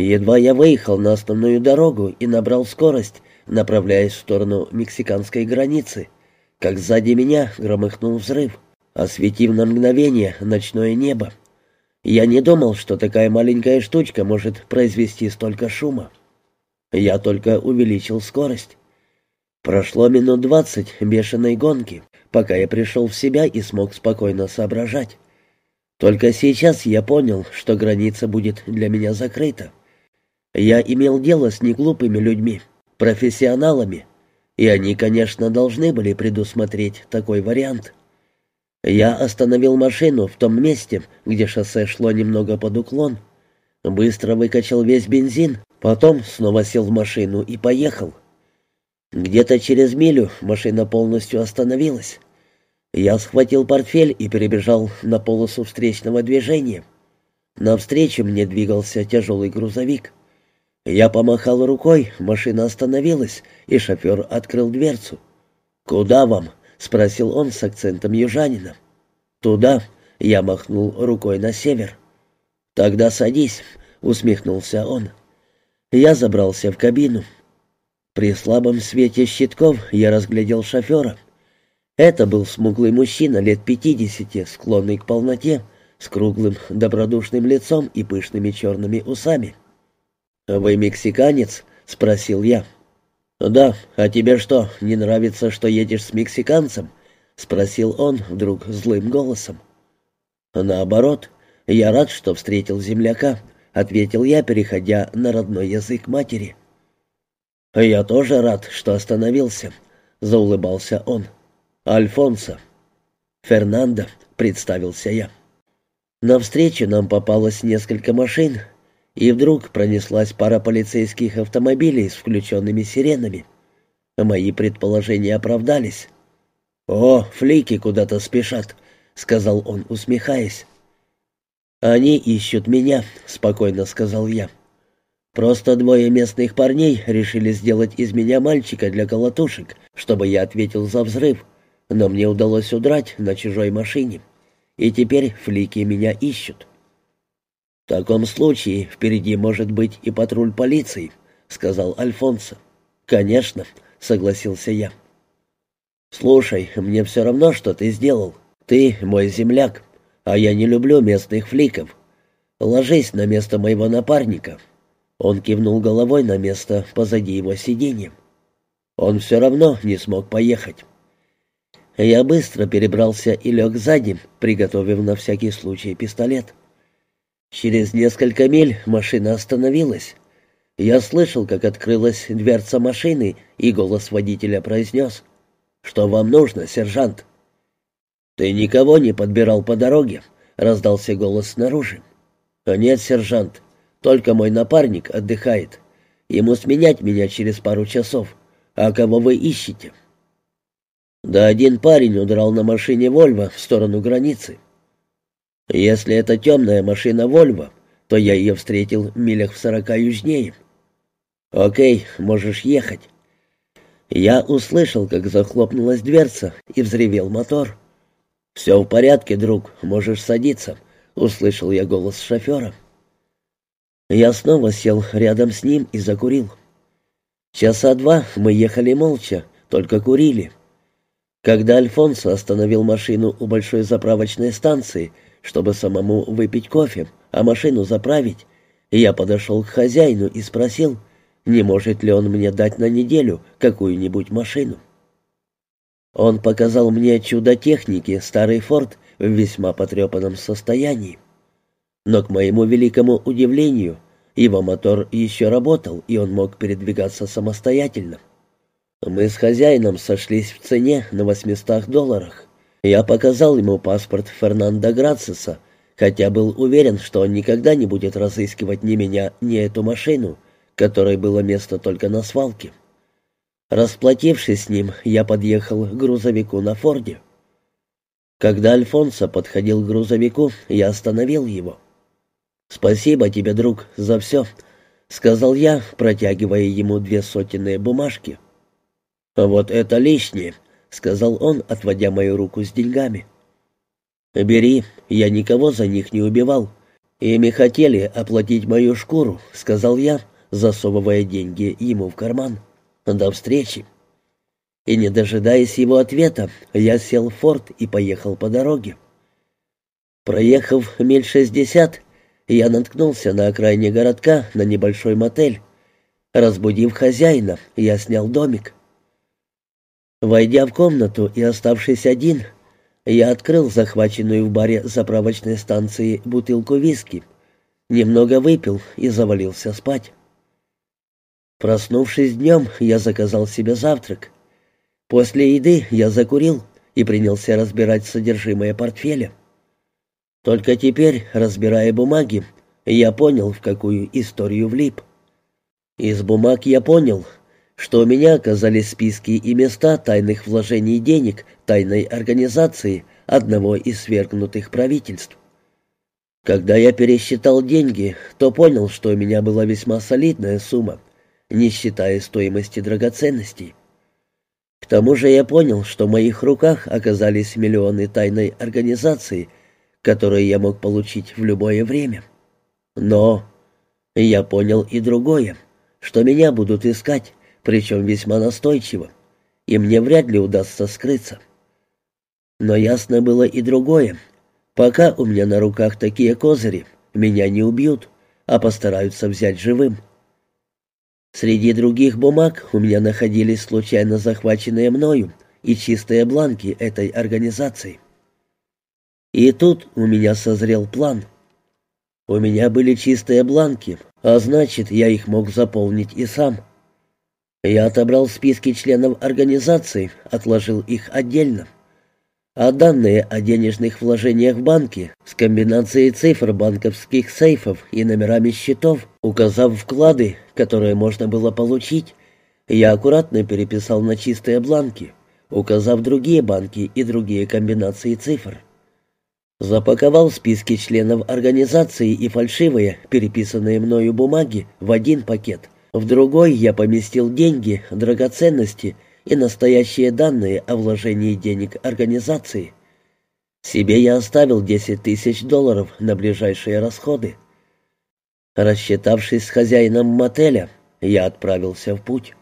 Едва я выехал на основную дорогу и набрал скорость, направляясь в сторону мексиканской границы, как сзади меня громыхнул взрыв, осветив на мгновение ночное небо. Я не думал, что такая маленькая штучка может произвести столько шума. Я только увеличил скорость. Прошло минут двадцать бешеной гонки, пока я пришел в себя и смог спокойно соображать. Только сейчас я понял, что граница будет для меня закрыта. Я имел дело с неглупыми людьми, профессионалами, и они, конечно, должны были предусмотреть такой вариант. Я остановил машину в том месте, где шоссе шло немного под уклон, быстро выкачал весь бензин, потом снова сел в машину и поехал. Где-то через милю машина полностью остановилась. Я схватил портфель и перебежал на полосу встречного движения. Навстречу мне двигался тяжелый грузовик. Я помахал рукой, машина остановилась, и шофер открыл дверцу. «Куда вам?» — спросил он с акцентом южанина. «Туда», — я махнул рукой на север. «Тогда садись», — усмехнулся он. Я забрался в кабину. При слабом свете щитков я разглядел шофера. Это был смуглый мужчина лет пятидесяти, склонный к полноте, с круглым добродушным лицом и пышными черными усами. «Вы мексиканец?» — спросил я. «Да, а тебе что, не нравится, что едешь с мексиканцем?» — спросил он вдруг злым голосом. «Наоборот, я рад, что встретил земляка», — ответил я, переходя на родной язык матери. «Я тоже рад, что остановился», — заулыбался он. «Альфонсо». «Фернандо», — представился я. Навстречу нам попалось несколько машин, и вдруг пронеслась пара полицейских автомобилей с включенными сиренами. Мои предположения оправдались. «О, флики куда-то спешат», — сказал он, усмехаясь. «Они ищут меня», — спокойно сказал я. «Просто двое местных парней решили сделать из меня мальчика для колотушек, чтобы я ответил за взрыв, но мне удалось удрать на чужой машине, и теперь флики меня ищут». «В таком случае впереди может быть и патруль полиции», — сказал Альфонсо. «Конечно», — согласился я. «Слушай, мне все равно, что ты сделал. Ты мой земляк, а я не люблю местных фликов. Ложись на место моего напарника». Он кивнул головой на место позади его сиденья. Он все равно не смог поехать. Я быстро перебрался и лег сзади, приготовив на всякий случай пистолет. Через несколько миль машина остановилась. Я слышал, как открылась дверца машины, и голос водителя произнес. «Что вам нужно, сержант?» «Ты никого не подбирал по дороге?» — раздался голос снаружи. «Нет, сержант, только мой напарник отдыхает. Ему сменять меня через пару часов. А кого вы ищете?» «Да один парень удрал на машине «Вольво» в сторону границы. Если это темная машина «Вольво», то я ее встретил в милях в сорока южнее. Окей, можешь ехать. Я услышал, как захлопнулась дверца и взревел мотор. «Все в порядке, друг, можешь садиться», — услышал я голос шофера. Я снова сел рядом с ним и закурил. Часа два мы ехали молча, только курили. Когда Альфонсо остановил машину у большой заправочной станции, чтобы самому выпить кофе, а машину заправить, я подошел к хозяину и спросил, не может ли он мне дать на неделю какую-нибудь машину. Он показал мне чудо техники, старый «Форд» в весьма потрепанном состоянии. Но, к моему великому удивлению, его мотор еще работал, и он мог передвигаться самостоятельно. Мы с хозяином сошлись в цене на 800 долларах. Я показал ему паспорт Фернандо Грациса, хотя был уверен, что он никогда не будет разыскивать ни меня, ни эту машину, которой было место только на свалке. Расплатившись с ним, я подъехал к грузовику на Форде. Когда Альфонсо подходил к грузовику, я остановил его. «Спасибо тебе, друг, за все», — сказал я, протягивая ему две сотенные бумажки. «Вот это лишнее», — сказал он, отводя мою руку с деньгами. «Бери, я никого за них не убивал. «Ими хотели оплатить мою шкуру», — сказал я, засовывая деньги ему в карман. «До встречи». И, не дожидаясь его ответа, я сел в форт и поехал по дороге. Проехав миль шестьдесят, я наткнулся на окраине городка на небольшой мотель. Разбудив хозяина, я снял домик. Войдя в комнату и оставшись один, я открыл захваченную в баре заправочной станции бутылку виски, немного выпил и завалился спать. Проснувшись днем, я заказал себе завтрак. После еды я закурил и принялся разбирать содержимое портфеля. Только теперь, разбирая бумаги, я понял, в какую историю влип. Из бумаг я понял, что у меня оказались списки и места тайных вложений денег тайной организации одного из свергнутых правительств. Когда я пересчитал деньги, то понял, что у меня была весьма солидная сумма, не считая стоимости драгоценностей. К тому же я понял, что в моих руках оказались миллионы тайной организации – которые я мог получить в любое время. Но я понял и другое, что меня будут искать, причем весьма настойчиво, и мне вряд ли удастся скрыться. Но ясно было и другое. Пока у меня на руках такие козыри, меня не убьют, а постараются взять живым. Среди других бумаг у меня находились случайно захваченные мною и чистые бланки этой организации. И тут у меня созрел план. У меня были чистые бланки, а значит, я их мог заполнить и сам. Я отобрал списки членов организации, отложил их отдельно. А данные о денежных вложениях в банке с комбинацией цифр банковских сейфов и номерами счетов, указав вклады, которые можно было получить, я аккуратно переписал на чистые бланки, указав другие банки и другие комбинации цифр. Запаковал списки членов организации и фальшивые, переписанные мною бумаги, в один пакет. В другой я поместил деньги, драгоценности и настоящие данные о вложении денег организации. Себе я оставил 10 тысяч долларов на ближайшие расходы. Рассчитавшись с хозяином мотеля, я отправился в путь.